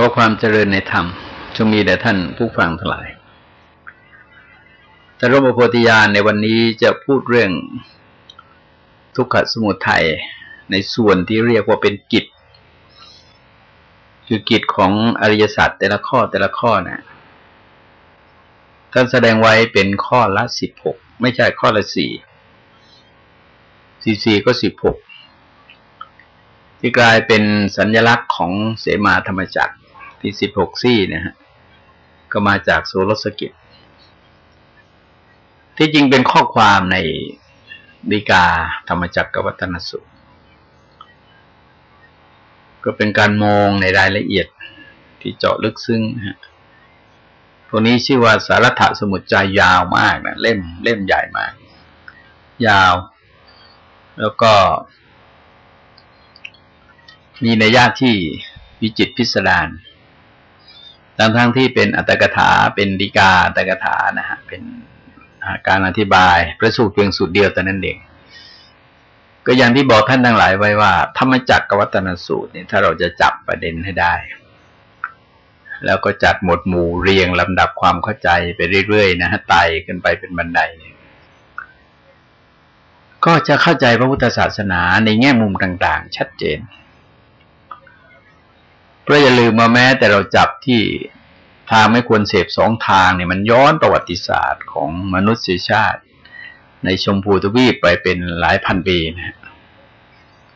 ขอความเจริญในธรรมจงมีแด่ท่านผู้ฟังทั้งหลายแต่ร่มโพธิญาณในวันนี้จะพูดเรื่องทุกขสมุทัยในส่วนที่เรียกว่าเป็นกิจ คือกิจของอริยสัจแต่ละข้อแต่ละข้อนะท่านแสดงไว้เป็นข้อละสิบหกไม่ใช่ข้อละสี่สี่สี่ก็สิบหกที่กลายเป็นสัญญลักษณ์ของเสมาธรรมจักร ที่สิบหกซี่นะฮะก็มาจากโซลสกิจที่จริงเป็นข้อความในดีกาธรรมจักรกวัตนสุก็เป็นการมองในรายละเอียดที่เจาะลึกซึ้งฮะตัวนี้ชื่อว่าสารถสมุดใจยาวมากนะเล่มเล่มใหญ่มาก ยาว แล้วก็ มีในญาติที่วิจิตพิสดาร ทั้งทั้งที่เป็นอัตถกถาเป็นดีกาอัตถกถานะฮะเป็นการอธิบายพระสูตรเพียงสูตรเดียวแต่นั้นเองก็อย่างที่บอกท่านทั้งหลายไว้ว่า ธรรมจักรกวัตนสูตรเนี่ยถ้าเราจะจับประเด็นให้ได้ แล้วก็จัดหมวดหมู่เรียงลำดับความเข้าใจไปเรื่อยๆนะฮะไต่ขึ้นไปเป็นบันได ก็จะเข้าใจพระพุทธศาสนาในแง่มุมต่าง ๆ ชัดเจน เพราะอย่าลืมมาแม้ แต่เราจับที่ทางไม่ควรเสพสองทางเนี่ยมันย้อนประวัติศาสตร์ของมนุษยชาติ ในชมพูทวีปไปเป็นหลายพันปีนะ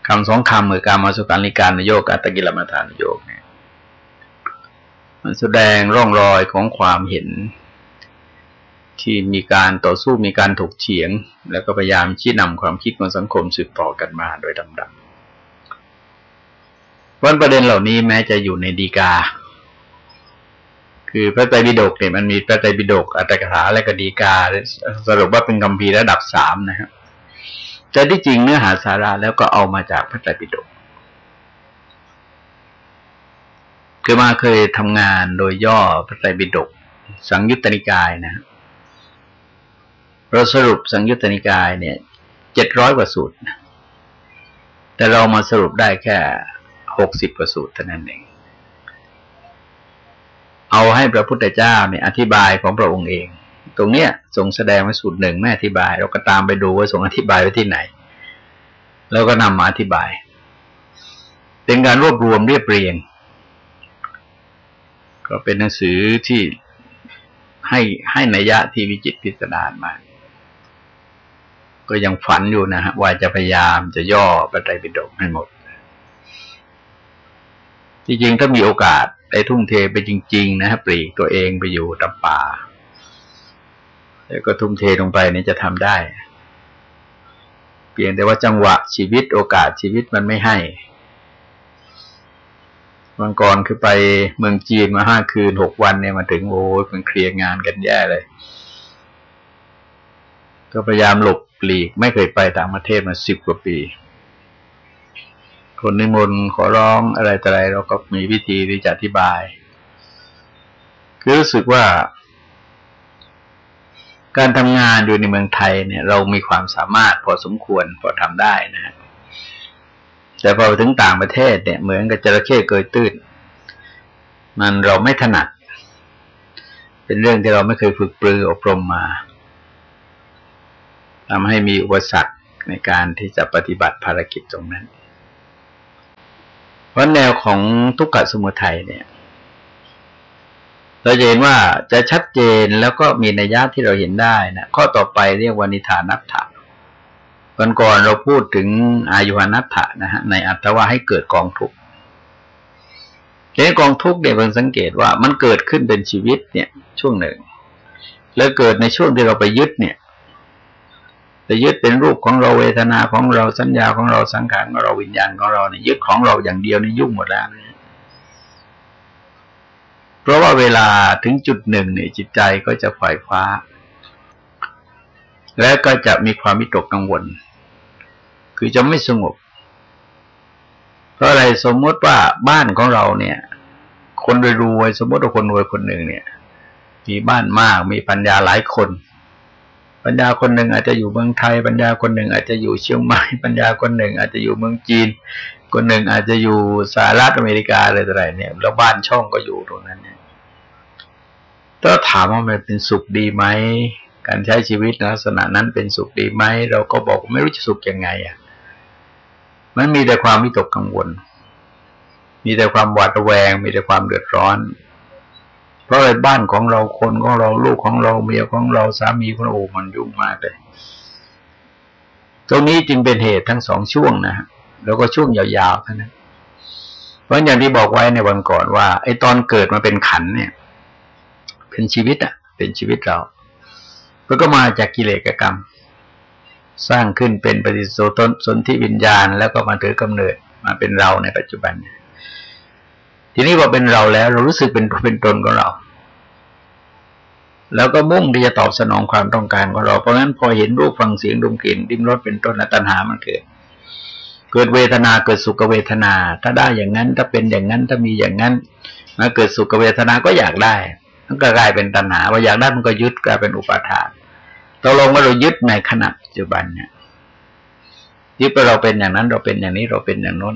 คำสองคำมือการมาสุการิการนโยกอัตกิลมัฐานโยกเนี่ยมันแสดงร่องรอยของความเห็น ที่มีการต่อสู้มีการถกเฉียง แล้วก็พยายามชี้นำความคิดของสังคมสืบต่อกันมาโดยลำดับ วันประเด็นเหล่านี้แม้จะอยู่ในดีกา คือพระไตรปิฎกเนี่ยมันมีพระไตรปิฎกอัตถกถาและก็ดีกา สรุปว่าเป็นคำพีระดับสามนะครับแต่ที่จริงเนื้อหาสาระแล้วก็เอามาจากพระไตรปิฎกคือมาเคยทำงานโดยย่อพระไตรปิฎกสังยุตตนิกายนะเราสรุปสังยุตตนิกายเนี่ยเจ็ดร้อยกว่าสูตร แต่เรามาสรุปได้แค่ หกสิบกว่าสูตรเท่านั้นเอง เอาให้พระพุทธเจ้าเนี่ยอธิบายของพระองค์เอง ตรงเนี้ยทรงแสดงไว้สูตรหนึ่งไม่อธิบาย เราก็ตามไปดูว่าทรงอธิบายไว้ที่ไหน แล้วก็นำมาอธิบาย เป็นการรวบรวมเรียบเรียง ก็เป็นหนังสือที่ให้ให้นัยยะที่วิจิตพิสดารมาก็ยังฝันอยู่นะฮะว่าจะพยายามจะย่อพระไตรปิฎกให้หมด จริงๆ ถ้ามีโอกาสได้ทุ่มเทไปจริง ๆ นะฮะปลีกตัวเองไปอยู่ตำป่า แล้วก็ทุ่มเทลงไปนี่จะทำได้ เพียงแต่ว่าจังหวะชีวิตโอกาสชีวิตมันไม่ให้วันก่อนคือไปเมืองจีนมาห้าคืนหกวันเนี่ยมาถึงโอ้ยมันเคลียร์งานกันแย่เลย ก็พยายามหลบหลีกไม่เคยไปต่างประเทศมาสิบกว่าปี คนนิมนต์ขอร้องอะไรแต่อะไรเราก็มีวิธีที่จะอธิบาย คือรู้สึกว่า การทำงานอยู่ในเมืองไทยเนี่ย เรามีความสามารถพอสมควรพอทำได้นะฮะแต่พอไปถึงต่างประเทศเนี่ยเหมือนกับจระเข้เกยตื้น มันเราไม่ถนัด เป็นเรื่องที่เราไม่เคยฝึกปรืออบรมมาทำให้มีอุปสรรคในการที่จะปฏิบัติภารกิจตรงนั้น เพราแนวของทุกขสมุทัยเนี่ย เราจะเห็นว่าจะชัดเจนแล้วก็มีนัยยะที่เราเห็นได้นะข้อต่อไปเรียกวานิธานัตถะก่อนก่อนเราพูดถึงอายุหนัตถะนะฮะในอัตว่าให้เกิดกองทุกข์ในกองทุกข์เนี่ยเพิ่งสังเกตว่ามันเกิดขึ้นเป็นชีวิตเนี่ยช่วงหนึ่ง แล้วเกิดในช่วงที่เราไปยึดเนี่ย จะยึดเป็นรูปของเราเวทนาของเราสัญญาของเราสังขารของเราวิญญาณของเราเนี่ยยึดของเราอย่างเดียวนี่ยุ่งหมดแล้วนะเพราะว่าเวลาถึงจุดหนึ่งเนี่ยจิตใจก็จะฝ่ายฟ้า และก็จะมีความวิตกกังวล คือจะไม่สงบ เพราะอะไรสมมติว่าบ้านของเราเนี่ย คนรวยๆสมมติว่าคนรวยคนหนึ่งเนี่ย มีบ้านมากมีปัญญาหลายคน ปัญญาคนหนึ่งอาจจะอยู่เมืองไทยปัญญาคนหนึ่งอาจจะอยู่เชียงใหม่ปัญญาคนหนึ่งอาจจะอยู่เมืองจีน คนหนึ่งอาจจะอยู่สหรัฐอเมริกาอะไรต่ออะไรเนี่ย แล้วบ้านช่องก็อยู่ตรงนั้นเนี่ยถ้าถามว่ามันเป็นสุขดีไหม การใช้ชีวิตลักษณะนั้นเป็นสุขดีไหม เราก็บอกไม่รู้จะสุขยังไงอะ มันมีแต่ความวิตกกังวล มีแต่ความหวาดระแวง มีแต่ความเดือดร้อน ราะในบ้านของเราคนของเราลูกของเราเมียของเราสามีของเรามันยุ่งมากเลย ตรงนี้จึงเป็นเหตุทั้งสองช่วงนะแล้วก็ช่วงยาวๆเท่านั้นเพราะอย่างที่บอกไว้ในวันก่อนว่า ไอ้ตอนเกิดมาเป็นขันเนี่ย เป็นชีวิตอะ เป็นชีวิตเรามันก็มาจากกิเลสกรรม สร้างขึ้นเป็นปฏิโสตนสนธิวิญญาณ แล้วก็มาถือกำเนิดมาเป็นเราในปัจจุบัน ทีนี้พอเป็นเราแล้ว เรารู้สึกเป็นเป็นตนของเรา แล้วก็มุ่งที่จะตอบสนองความต้องการของเราเพราะงั้นพอเห็นรูปฟังเสียงดมกลิ่นดิ้มรสเป็นต้นตัณหามันเกิดเกิดเวทนาเกิดสุขเวทนา ถ้าได้อย่างนั้น ถ้าเป็นอย่างนั้น ถ้ามีอย่างนั้นมาเกิดสุขเวทนาก็อยากได้มันก็กลายเป็นตัณหาว่าอยากได้มันก็ยึดกลายเป็นอุปาทานตกลงว่าเรายึดในขณะปัจจุบันเนี่ยยึดไปเราเป็นอย่างนั้นเราเป็นอย่างนี้เราเป็นอย่างโน้น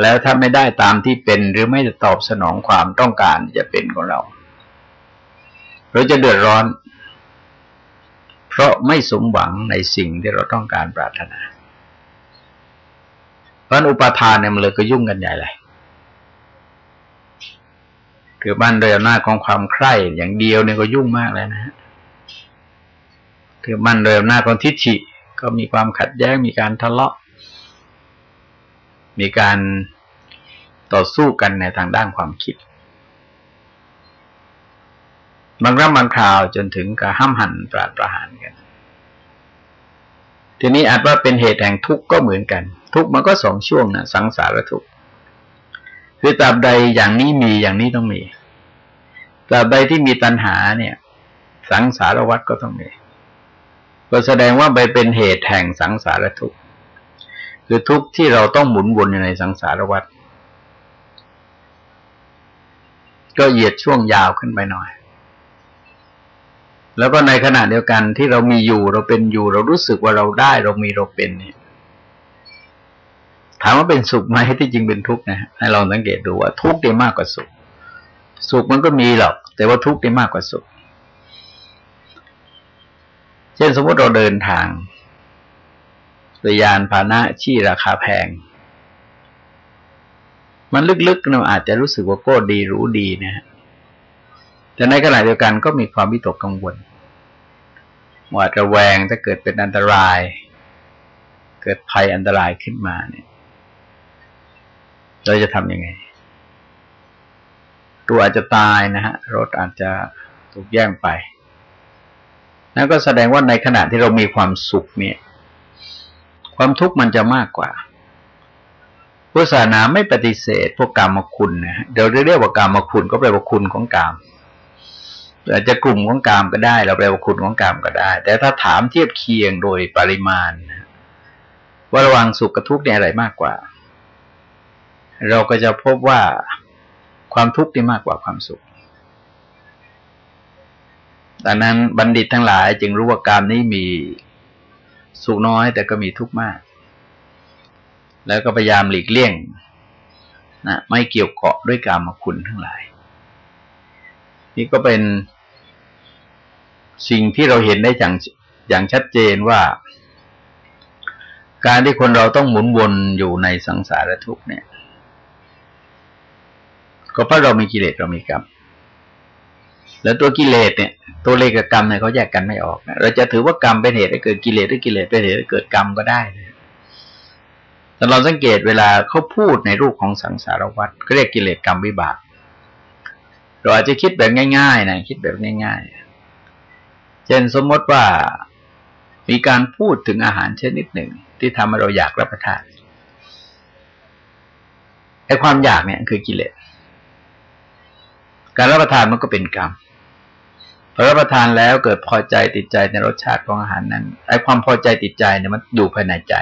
แล้วถ้าไม่ได้ตามที่เป็นหรือไม่ตอบสนองความต้องการจะเป็นของเรา เราจะเดือดร้อน เพราะไม่สมหวังในสิ่งที่เราต้องการปรารถนา เพราะอุปทานเนี่ยมันเลยก็ยุ่งกันใหญ่เลยคือบ้านโดยอำนาจของความใคร่อย่างเดียวเนี่ยก็ยุ่งมากเลยนะฮะคือมันโดยอำนาจของทิฏฐิก็มีความขัดแย้งมีการทะเลาะ มีการต่อสู้กันในทางด้านความคิด บางครั้งบางคราวจนถึงกับห้ามหันปราดประหารกัน ทีนี้อาจว่าเป็นเหตุแห่งทุกข์ก็เหมือนกัน ทุกข์มันก็สองช่วงนะสังสารทุกข์คือตราบใดอย่างนี้มีอย่างนี้ต้องมีตราบใดที่มีตัณหาเนี่ย สังสารวัฏก็ต้องมีก็แสดงว่าไปเป็นเหตุแห่งสังสารทุกข์ คือทุกข์ที่เราต้องหมุนวนอยู่ในสังสารวัฏก็เหยียดช่วงยาวขึ้นไปหน่อย แล้วก็ในขณะเดียวกันที่เรามีอยู่เราเป็นอยู่ เรารู้สึกว่าเราได้เรามีเราเป็นเนี่ยถามว่าเป็นสุขไหมที่จริงเป็นทุกข์นะให้เราสังเกตดูว่าทุกข์ได้มากกว่าสุข สุขมันก็มีหรอก แต่ว่าทุกข์ได้มากกว่าสุข เช่นสมมติเราเดินทาง โดยยานพาหนะที่ราคาแพง มันลึกๆเราอาจจะรู้สึกว่าโก้ดีรู้ดีนะฮะแต่ในขณะเดียวกันก็มีความวิตกกังวลหวาดระแวงถ้าเกิดเป็นอันตราย เกิดภัยอันตรายขึ้นมาเนี่ย เราจะทำยังไง ตัวอาจจะตายนะฮะ รถอาจจะถูกแย่งไปนั่นก็แสดงว่าในขณะที่เรามีความสุขเนี่ย ความทุกข์มันจะมากกว่าพุทธศาสนาไม่ปฏิเสธพวกกรรมคุณนะเดี๋ยวเรียกว่ากรรมคุณก็แปลว่าคุณของกรรมอาจจะกลุ่มของกรรมก็ได้ เราแปลว่าคุณของกรรมก็ได้ แต่ถ้าถามเทียบเคียงโดยปริมาณว่าระวังสุขกับทุกข์เนี่ยอะไรมากกว่า เราก็จะพบว่าความทุกข์นี่มากกว่าความสุขดังนั้นบัณฑิตทั้งหลายจึงรู้ว่ากามนี้มี สุขน้อยแต่ก็มีทุกข์มาก แล้วก็พยายามหลีกเลี่ยงนะไม่เกี่ยวเกาะด้วยกามคุณทั้งหลาย นี่ก็เป็นสิ่งที่เราเห็นได้อย่างอย่างชัดเจนว่า การที่คนเราต้องหมุนวนอยู่ในสังสารทุกข์เนี่ย ก็เพราะเรามีกิเลสเรามีกรรม แล้วตัวกิเลสเนี่ย ตัวเลขกับกรรมเนี่ยเขาแยกกันไม่ออกเราจะถือว่ากรรมเป็นเหตุให้เกิดกิเลสหรือกิเลสเป็นเหตุให้เกิดกรรมก็ได้แต่เราสังเกตเวลาเขาพูดในรูปของสังสารวัฏก็เรียกกิเลสกรรมวิบาก เราอาจจะคิดแบบง่าย ๆนะคิดแบบง่าย ๆ เช่นสมมติว่ามีการพูดถึงอาหารชนิดหนึ่ง ที่ทำให้เราอยากรับประทานไอ้ความอยากเนี่ยคือกิเลสการรับประทานมันก็เป็นกรรม รับประทานแล้วเกิดพอใจติดใจในรสชาติของอาหารนั้นไอ้ความพอใจติดใจเนี่ยมันอยู่ภายในใจ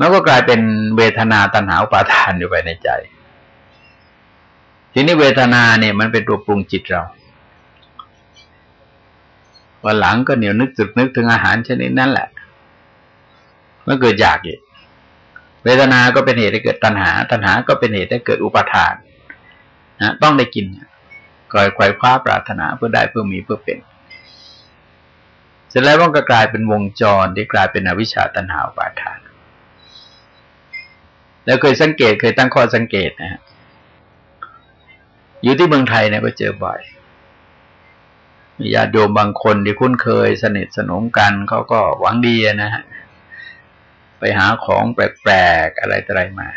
มันก็กลายเป็นเวทนาตัณหาอุปาทานอยู่ภายในใจ ทีนี้เวทนาเนี่ยมันเป็นตัวปรุงจิตเราวันหลังก็เหนียวนึกจุดนึกถึงอาหารชนิดนั้นแหละมันเกิดอยากอีกเวทนา ก็เป็นเหตุให้เกิดตัณหา ตัณหา ก็เป็นเหตุให้เกิดอุปาทานนะต้องได้กิน กลอยควายคว้าปรารถนาเพื่อได้เพื่อมีเพื่อเป็น เสร็จแล้วมันก็กลายเป็นวงจรที่กลายเป็นอวิชชาตัณหาอุปาทาน แล้วเคยสังเกตเคยตั้งข้อสังเกตนะฮะอยู่ที่เมืองไทยเนี่ยก็เจอบ่อยมีญาติโยมบางคนที่คุ้นเคย สนิทสนมกันเขาก็หวังดีนะฮะไปหาของแปลกๆอะไรต่ออะไรมา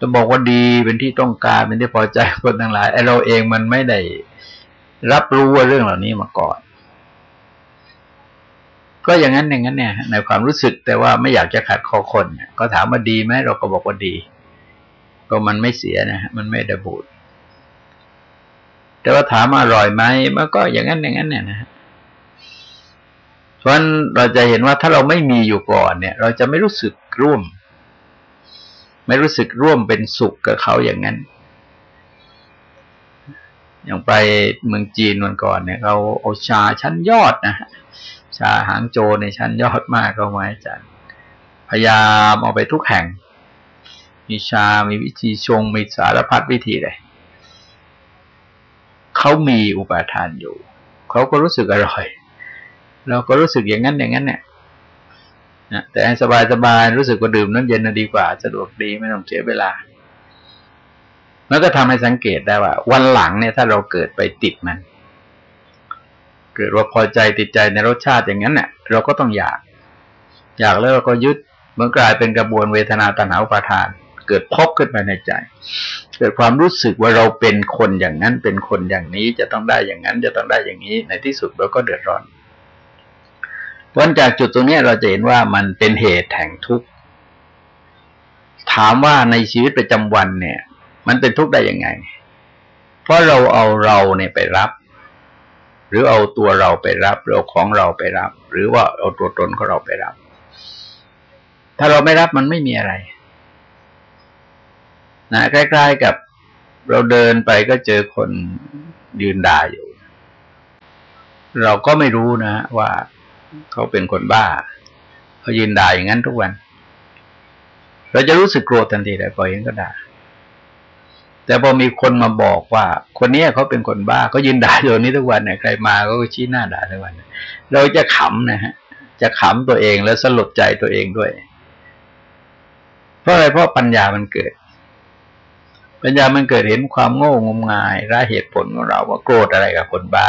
จะบอกว่าดีเป็นที่ต้องการเป็นที่พอใจคนทั้งหลายไอ้เราเองมันไม่ได้รับรู้ว่าเรื่องเหล่านี้มาก่อน ก็อย่างนั้นอย่างนั้นเนี่ย ในความรู้สึกแต่ว่าไม่อยากจะขัดคอคนเนี่ยก็ถามว่าดีไหมเราก็บอกว่าดี ก็มันไม่เสียนะฮะมันไม่ได้บูดแต่ว่าถามอร่อยไหมมันก็อย่างนั้นอย่างนั้นเนี่ยนะเพราะฉะนั้นเราจะเห็นว่าถ้าเราไม่มีอยู่ก่อนเนี่ย เราจะไม่รู้สึกร่วม ไม่รู้สึกร่วมเป็นสุขกับเขาอย่างนั้น อย่างไปเมืองจีนวันก่อนเนี่ยเขาเอาชาชั้นยอดนะชาหางโจในชั้นยอดมากเขามาอาจารย์พยายามเอาไปทุกแห่ง มีชา มีวิธีชง มีสารพัดวิธีเลยเขามีอุปทานอยู่ เขาก็รู้สึกอร่อย เราก็รู้สึกอย่างนั้นอย่างนั้นเนี่ย นะแต่สบายสบายรู้สึกว่าดื่มน้ำเย็นดีกว่า สะดวกดีไม่ต้องเสียเวลามันก็ทำให้สังเกตได้ว่า วันหลังเนี่ยถ้าเราเกิดไปติดมัน เกิดว่าพอใจติดใจในรสชาติอย่างนั้นเนี่ยเราก็ต้องอยาก อยากแล้วเราก็ยึดมันกลายเป็นกระบวนเวทนาตัณหาอุปาทาน เกิดพบขึ้นมาในใจ เกิดความรู้สึกว่าเราเป็นคนอย่างนั้นเป็นคนอย่างนี้จะต้องได้อย่างนั้น จะต้องได้อย่างนี้ ในที่สุดเราก็เดือดร้อน วันจากจุดตรงนี้เราจะเห็นว่ามันเป็นเหตุแห่งทุกข์ ถามว่าในชีวิตประจำวันเนี่ย มันเป็นทุกข์ได้ยังไง เพราะเราเอาเราเนี่ยไปรับ หรือเอาตัวเราไปรับหรือเอาของเราไปรับ หรือว่าเอาตัวตนของเราไปรับ ถ้าเราไม่รับมันไม่มีอะไรนะใกล้ๆกับเราเดินไปก็เจอคนยืนด่าอยู่ เราก็ไม่รู้นะว่า เขาเป็นคนบ้าเขายืนด่าอย่างนั้นทุกวัน เราจะรู้สึกโกรธทันทีเลยพอเห็นก็ด่าแต่พอมีคนมาบอกว่า คนนี้เขาเป็นคนบ้าเขายืนด่าอยู่นี้ทุกวันเนี่ยใครมาก็ชี้หน้าด่าทุกวัน เราจะขำนะฮะ จะขำตัวเองแล้วสลดใจตัวเองด้วย เพราะอะไรเพราะปัญญามันเกิด ปัญญามันเกิดเห็นความโง่งมงายราเหตุผลของเราว่าโกรธอะไรกับคนบ้า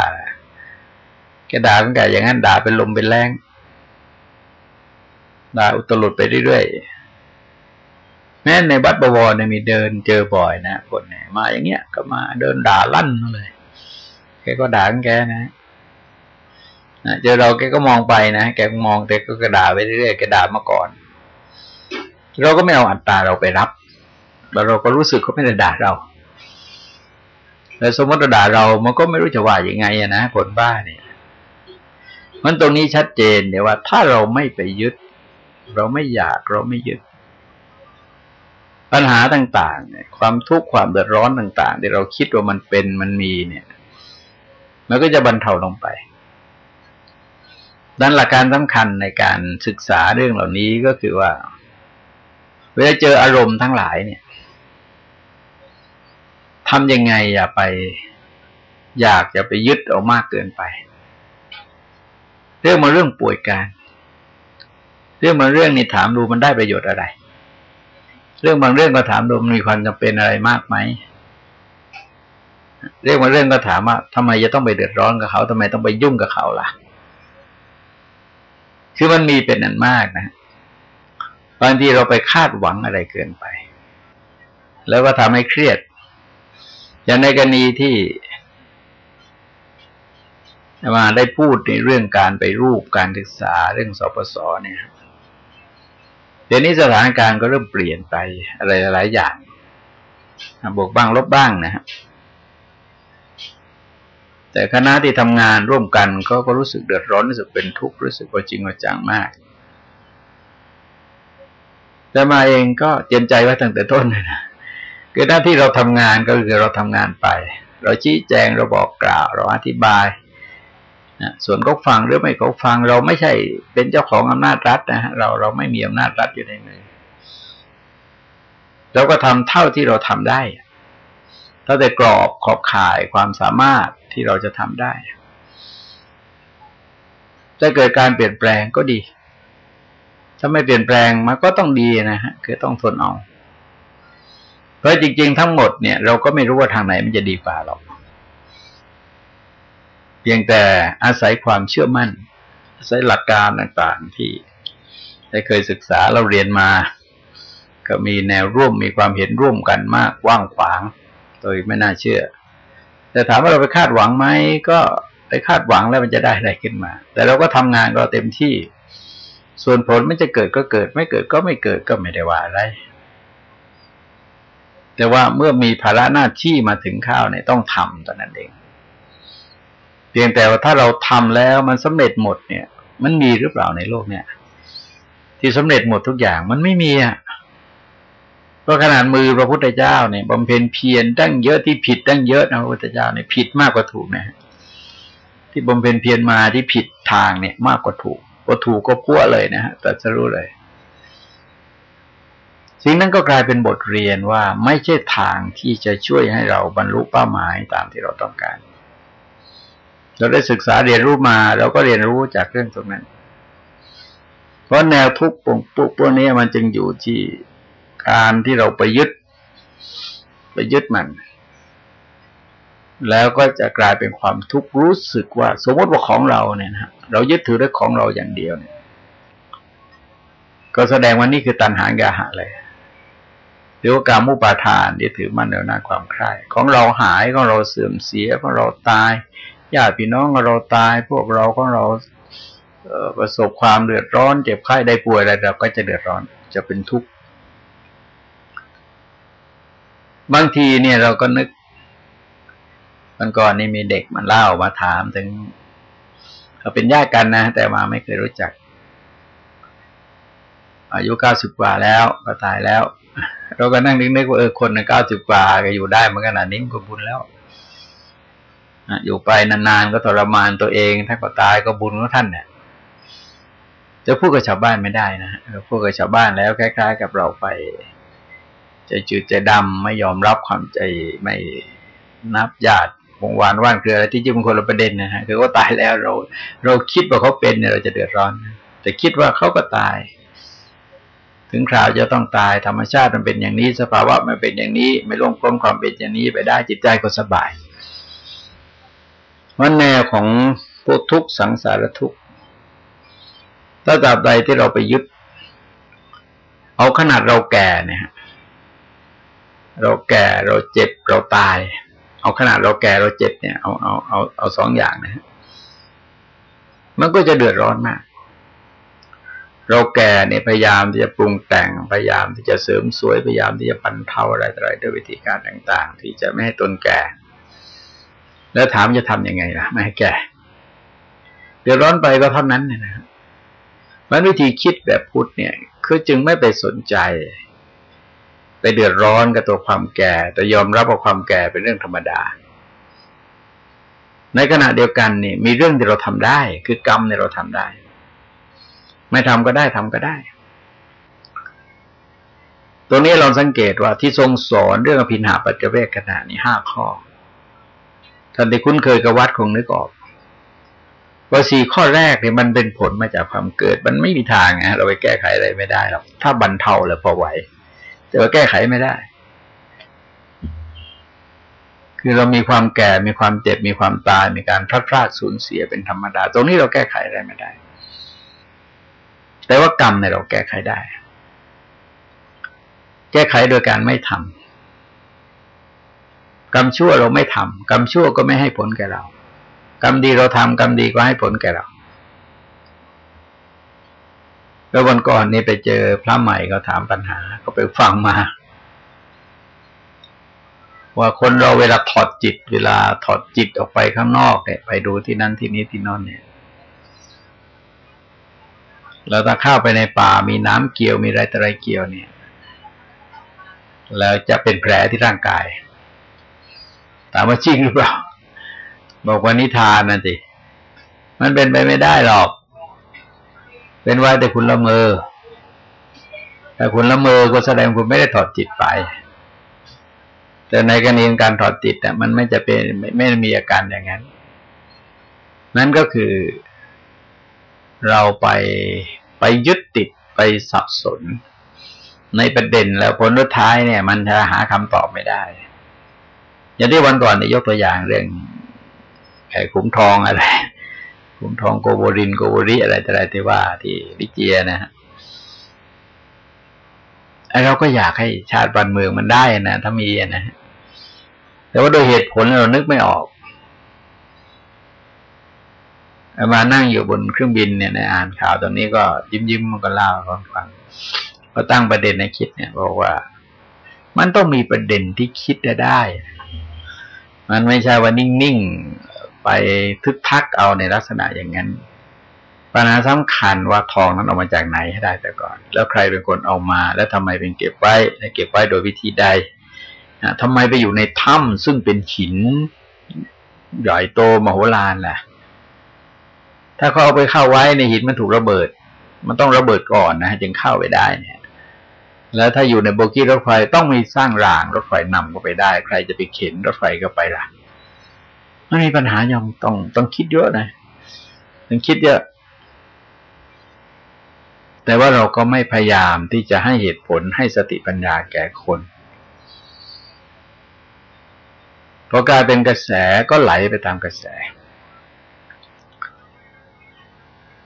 แกด่าเป็นแกอย่างนั้นด่าเป็นลมเป็นแรงด่าอุตลุดไปเรื่อยๆแม้ในบัดบวรเนี่ยมีเดินเจอบ่อยนะคนเนี่ยมาอย่างเงี้ยก็มาเดินด่าลั่นเลยแกก็ด่าแกนะเจอเราแกก็มองไปนะแกมองแต่ก็กระด่าไปเรื่อยๆแกด่ามาก่อน เราก็ไม่เอาอัตตาเราไปรับแล้วเราก็รู้สึกเขาไม่ได้ด่าเราแต่สมมติด่าเรา มันก็ไม่รู้จะว่ายังไงนะคนบ้าเนี่ย มันตรงนี้ชัดเจนเนี่ยว่า ถ้าเราไม่ไปยึด เราไม่อยากเราไม่ยึด ปัญหาต่างๆเนี่ยความทุกข์ความเดือดร้อนต่าง ๆ ที่เราคิดว่ามันเป็นมันมีเนี่ย มันก็จะบรรเทาลงไปดังหลักการสำคัญในการศึกษาเรื่องเหล่านี้ก็คือว่า เวลาเจออารมณ์ทั้งหลายเนี่ยทำยังไงอย่าไป อยากจะไปยึดเอามากเกินไป เรื่องมาเรื่องป่วยการ เรื่องบางเรื่องนี่ถามดูมันได้ประโยชน์อะไร เรื่องบางเรื่องก็ถามดูมันมีความจำเป็นอะไรมากไหมเรื่องบางเรื่องก็ถามว่าทำไมจะต้องไปเดือดร้อนกับเขาทำไมต้องไปยุ่งกับเขาล่ะ คือมันมีเป็นอันมากนะบางทีเราไปคาดหวังอะไรเกินไป แล้วก็ทำให้เครียด อย่างในกรณีที่ มาได้พูดในเรื่องการไปรูปการศึกษาเรื่องสปสเนี่ยเดี๋ยวนี้สถานการณ์ก็เริ่มเปลี่ยนไปอะไรหลายอย่างบวกบ้างลบบ้างนะฮะแต่คณะที่ทำงานร่วมกันก็ก็รู้สึกเดือดร้อนรู้สึกเป็นทุกข์รู้สึกว่าจริงว่าจังมากแต่มาเองก็เตรียมใจไว้ตั้งแต่ต้นเลยนะคือหน้าที่เราทำงานก็คือเราทำงานไป เราชี้แจงเราบอกกล่าว เราอธิบาย นะส่วนเขาฟังหรือไม่เขาฟัง เราไม่ใช่เป็นเจ้าของอำนาจรัฐนะฮะเราเราไม่มีอำนาจรัฐอยู่ในมือเราก็ทำเท่าที่เราทำได้ถ้าแต่กรอบขอบข่ายความสามารถที่เราจะทำได้จะเกิดการเปลี่ยนแปลงก็ดี ถ้าไม่เปลี่ยนแปลงมันก็ต้องดีนะฮะคือต้องทนเอาเพราะจริง ๆ ทั้งหมดเนี่ย เราก็ไม่รู้ว่าทางไหนมันจะดีกว่าหรอก พียงแต่อาศัยความเชื่อมั่น อาศัยหลักการต่างๆที่ได้เคยศึกษาเราเรียนมา ก็มีแนวร่วมมีความเห็นร่วมกันมากกว้างขวางโดยไม่น่าเชื่อ แต่ถามว่าเราไปคาดหวังไหมก็ไปคาดหวังแล้วมันจะได้อะไรขึ้นมา แต่เราก็ทำงานเราเต็มที่ ส่วนผลมันจะเกิดก็เกิด ไม่เกิดก็ไม่เกิดก็ไม่ได้ว่าอะไร แต่ว่าเมื่อมีภาระหน้าที่มาถึงข้าวเนี่ยต้องทำตอนนั้นเอง พียงแต่ว่าถ้าเราทำแล้วมันสำเร็จหมดเนี่ย มันมีหรือเปล่าในโลกเนี่ย ที่สำเร็จหมดทุกอย่างมันไม่มีอะเพราะขนาดมือพระพุทธเจ้าเนี่ยบำเพ็ญเพียรตั้งเยอะที่ผิดตั้งเยอะนะพระพุทธเจ้าเนี่ยผิดมากกว่าถูกนะที่บำเพ็ญเพียรมาที่ผิดทางเนี่ย มากกว่าถูกพอถูกก็พัวเลยนะฮะแต่จะรู้เลย สิ่งนั้นก็กลายเป็นบทเรียนว่าไม่ใช่ทางที่จะช่วยให้เราบรรลุเป้าหมายตามที่เราต้องการ เราได้ศึกษาเรียนรู้มา เราก็เรียนรู้จากเรื่องตรงนั้น เพราะแนวทุกข์ปุ๊บพวกนี้มันจึงอยู่ที่การที่เราไปยึด ไปยึดมัน แล้วก็จะกลายเป็นความทุกข์รู้สึกว่า สมมติว่าของเราเนี่ยนะเรายึดถือด้วยของเราอย่างเดียวเนี่ย ก็แสดงว่านี่คือตัณหากาหะเลยหรือว่าการมุปาทานที่ถือมั่นในหน้าความใคร่ของเราหายของเราเสื่อมเสียของเราตาย ญาติพี่น้องเราตาย พวกเราของเราประสบความเดือดร้อน เจ็บไข้ได้ป่วยอะไรเราก็จะเดือดร้อนจะเป็นทุกข์บางทีเนี่ยเราก็นึกมันก่อนนี่มีเด็กมันเล่ามาถามถึงเขาเป็นญาติกันนะ แต่มาไม่เคยรู้จัก อายุเก้าสิบกว่าแล้วก็ตายแล้ว เราก็นั่งนึกๆว่าเออคนในเก้าสิบกว่าก็อยู่ได้มาขนาดนี้ก็บุญแล้ว อยู่ไปนานๆก็ทรมานตัวเอง ถ้าก็ตายก็บุญของท่านเนี่ยจะพูดกับชาวบ้านไม่ได้นะพูดกับชาวบ้านแล้วคล้าย ๆ กับเราไปใจจืดใจดำไม่ยอมรับความใจไม่นับญาติวงวานว่านเกลืออะไรที่จริงเป็นคนละประเด็นนะฮะคือว่าตายแล้วเรา เราคิดว่าเขาเป็นเนี่ยเราจะเดือดร้อน แต่คิดว่าเขาก็ตาย ถึงคราวจะต้องตายธรรมชาติมันเป็นอย่างนี้ สภาวะมันเป็นอย่างนี้ ไม่ล่วงพ้นความเป็นอย่างนี้ไปได้จิตใจก็สบาย วันแนวของพวกทุกสังสารทุกถ้าตราบใดที่เราไปยึด เอาขนาดเราแก่เนี่ยเราแก่เราเจ็บเราตาย เอาขนาดเราแก่เราเจ็บเนี่ยเอาเอาเอาเอาสองอย่างนะฮะมันก็จะเดือดร้อนมาก เราแก่เนี่ยพยายามที่จะปรุงแต่งพยายามที่จะเสริมสวยพยายามที่จะบรรเทาอะไรอะไรด้วยวิธีการต่าง ๆ ที่จะไม่ให้ตนแก่ แล้วถามจะทํำยังไงล่ะ ไม่ให้แก่เดือดร้อนไปก็เท่านั้นเนี่ยนะมันวิธีคิดแบบพุทธเนี่ย คือจึงไม่ไปสนใจ ไปเดือดร้อนกับตัวความแก่ แต่ยอมรับว่าความแก่เป็นเรื่องธรรมดา ในขณะเดียวกันนี่มีเรื่องที่เราทำได้ คือกรรมเนี่ยเราทำได้ ไม่ทำก็ได้ทำก็ได้ตัวนี้เราสังเกตว่าที่ทรงสอนเรื่องอภินหาปัจเจเวกขณะนี้ห้าข้อ ท่านที่คุ้นเคยกับวัดคงนึกออกว่าสี่ข้อแรกเนี่ยมันเป็นผลมาจากความเกิด มันไม่มีทางนะเราไปแก้ไขอะไรไม่ได้หรอกถ้าบรรเทาแล้วพอไหวแต่ว่าแก้ไขไม่ได้ คือเรามีความแก่มีความเจ็บมีความตายมีการพลาดพลาดสูญเสียเป็นธรรมดา ตรงนี้เราแก้ไขอะไรไม่ได้ แต่ว่ากรรมเนี่ยเราแก้ไขได้ แก้ไขโดยการไม่ทำ กรรมชั่วเราไม่ทำกรรมชั่วก็ไม่ให้ผลแก่เรา กรรมดีเราทำกรรมดีก็ให้ผลแก่เราแล้ววันก่อนนี่ไปเจอพระใหม่ก็ถามปัญหา ก็ไปฟังมา ว่าคนเราเวลาถอดจิต เวลาถอดจิตออกไปข้างนอกเนี่ยไปดูที่นั่นที่นี้ที่นอนเนี่ยแล้วถ้าเข้าไปในป่ามีน้ำเกี่ยวมีอะไรต่ออะไรเกี่ยวเนี่ย แล้วจะเป็นแผลที่ร่างกาย ถามว่าจริงหรือเปล่า บอกว่านิทานนะสิมันเป็นไปไม่ได้หรอก เป็นว่าแต่คุณละเมอถ้าคุณละเมอก็แสดงคุณไม่ได้ถอดจิตไป แต่ในกรณีการถอดจิตอะมันไม่จะเป็นไม่ไม่มีอาการอย่างนั้น นั่นก็คือเราไปไปยึดติดไปสับสน ในประเด็นแล้วผลสุดท้ายเนี่ย มันจะหาคำตอบไม่ได้ อย่างที่วันก่อนเนี่ยยกตัวอย่างเรื่องไอ้ขุมทองอะไรขุมทองโกโบรินโกโบริอะไรแต่ไรที่ว่าที่ลิเจียนะฮะเราก็อยากให้ชาติบ้านเมืองมันได้นะถ้ามีนะแต่ว่าโดยเหตุผลเรานึกไม่ออกมานั่งอยู่บนเครื่องบินเนี่ยในอ่านข่าวตอนนี้ก็ยิ้มยิ้มมันก็เล่าให้ฟังก็ตั้งประเด็นในคิดเนี่ยบอกว่า มันต้องมีประเด็นที่คิดได้ มันไม่ใช่ว่านิ่งๆไปทึกทักเอาในลักษณะอย่างนั้นปัญหาสำคัญว่าทองนั้นออกมาจากไหนให้ได้แต่ก่อน แล้วใครเป็นคนเอามา แล้วทำไมเป็นเก็บไว้เก็บไว้โดยวิธีใดทำไมไปอยู่ในถ้ำซึ่งเป็นหินใหญ่โตมโหฬารล่ะ ถ้าเขาเอาไปเข้าไว้ในหินมันถูกระเบิด มันต้องระเบิดก่อนนะจึงเข้าไปได้เนี่ย แล้วถ้าอยู่ในโบกี้รถไฟต้องมีสร้างรางรถไฟนำเข้าไปได้ ใครจะไปเข็นรถไฟก็ไปล่ะมันมีปัญหายังต้องต้องคิดเยอะนะต้องคิดเยอะ แต่ว่าเราก็ไม่พยายามที่จะให้เหตุผลให้สติปัญญาแก่คนพอกลายเป็นกระแสก็ไหลไปตามกระแส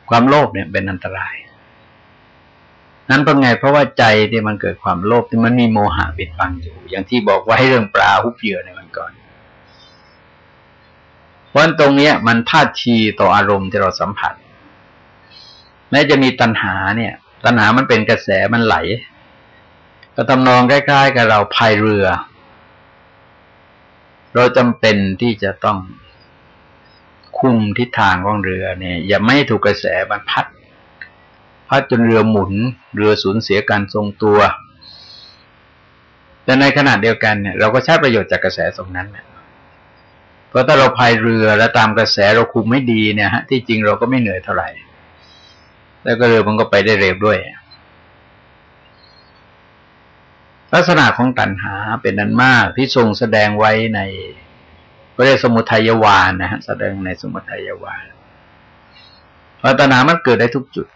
ความโลภเนี่ยเป็นอันตราย นั้นเป็นไงเพราะว่าใจที่มันเกิดความโลภที่มันมีโมหะปิดบังอยู่ อย่างที่บอกไว้เรื่องปลาหุบเหยื่อในวันก่อนเพราะตรงเนี้ย มันพาดชีต่ออารมณ์ที่เราสัมผัส แม้จะมีตัณหาเนี่ย ตัณหามันเป็นกระแสมันไหล ก็ตำนองใกล้ๆกับเราพายเรือ เราจำเป็นที่จะต้องคุมทิศทางของเรือเนี่ย อย่าไม่ถูกกระแสมันพัด พัดจนเรือหมุน เรือสูญเสียการทรงตัว แต่ในขณะเดียวกันเนี่ยเราก็ใช้ประโยชน์จากกระแสตรงนั้นเนี่ยเพราะถ้าเราพายเรือแล้วตามกระแสเราคุมไม่ดีเนี่ยฮะที่จริงเราก็ไม่เหนื่อยเท่าไหร่ แล้วก็เรือมันก็ไปได้เร็วด้วย ลักษณะของตัณหาเป็นนันมากที่ทรงแสดงไว้ในเรียกสมุทัยวานนะฮะแสดงในสมุทัยวานเพราะตัณหามันเกิดได้ทุกจุด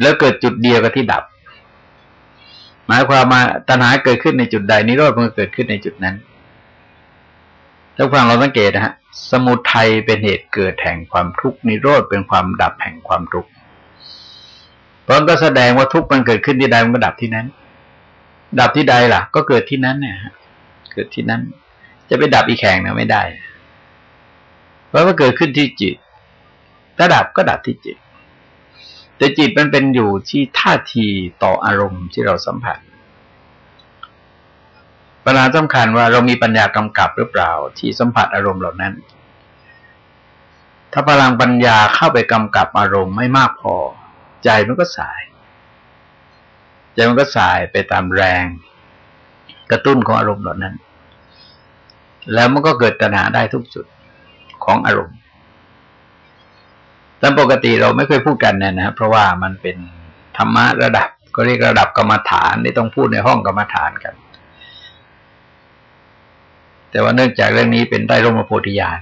แล้วเกิดจุดเดียวกับที่ดับ หมายความมาตัณหาเกิดขึ้นในจุดใดนิโรธมันเกิดขึ้นในจุดนั้นถ้าฟังเราสังเกตนะฮะ สมุทัยเป็นเหตุเกิดแห่งความทุกข์นิโรธเป็นความดับแห่งความทุกข์เพราะก็แสดงว่าทุกข์มันเกิดขึ้นที่ใดมันก็ดับที่นั้น ดับที่ใดล่ะ ก็เกิดที่นั้นเนี่ยเกิดที่นั้น จะไปดับอีกแข่งนะไม่ได้ เพราะว่าเกิดขึ้นที่จิตถ้าดับก็ดับที่จิต แต่จิตมันเป็นอยู่ที่ท่าทีต่ออารมณ์ที่เราสัมผัสปัญหาสำคัญว่าเรามีปัญญากำกับหรือเปล่า ที่สัมผัสอารมณ์เหล่านั้น ถ้าพลังปัญญาเข้าไปกำกับอารมณ์ไม่มากพอ ใจมันก็สาย ใจมันก็สายไปตามแรง กระตุ้นของอารมณ์เหล่านั้น แล้วมันก็เกิดตัณหาได้ทุกจุดของอารมณ์ ตามปกติเราไม่เคยพูดกันเนี่ยนะเพราะว่ามันเป็นธรรมะระดับ ก็เรียกระดับกรรมฐานที่ต้องพูดในห้องกรรมฐานกัน แต่ว่าเนื่องจากเรื่องนี้เป็นได้ร่มโพธิญาณ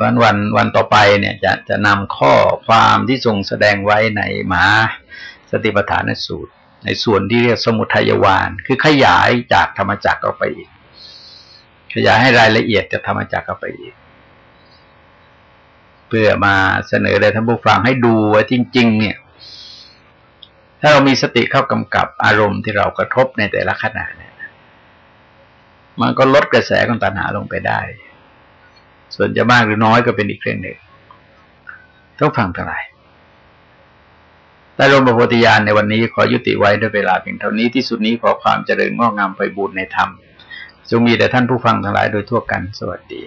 วันวันวันต่อไปเนี่ยจะจะนำข้อความที่ทรงแสดงไว้ในหมาสติปัฏฐานสูตร ในส่วนที่เรียกสมุทัยวานคือขยายจากธรรมจักรออกไปอีก ขยายให้รายละเอียดจะธรรมจักรเข้าไปอีก เพื่อมาเสนอแด่ท่านผู้ฟังให้ดูว่าจริง ๆ เนี่ย ถ้าเรามีสติเข้ากำกับอารมณ์ที่เรากระทบในแต่ละขณะเนี่ยมันก็ลดกระแสของตัณหาลงไปได้ ส่วนจะมากหรือน้อยก็เป็นอีกเรื่องหนึ่งต้องฟังเท่าไหร่แต่ลมประโพธิญาณในวันนี้ขอยุติไว้ด้วยเวลาเพียงเท่านี้ที่สุดนี้ขอความเจริญงอกงามไปบูรณนธรรมจงมีแต่ท่านผู้ฟังทั้งหลายโดยทั่วกันสวัสดี